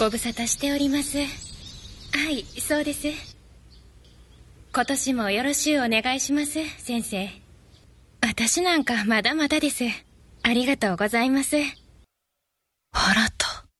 ご無沙汰しております。はいそうです。今年もよろしゅうお願いします先生。私なんかまだまだです。ありがとうございます。払っ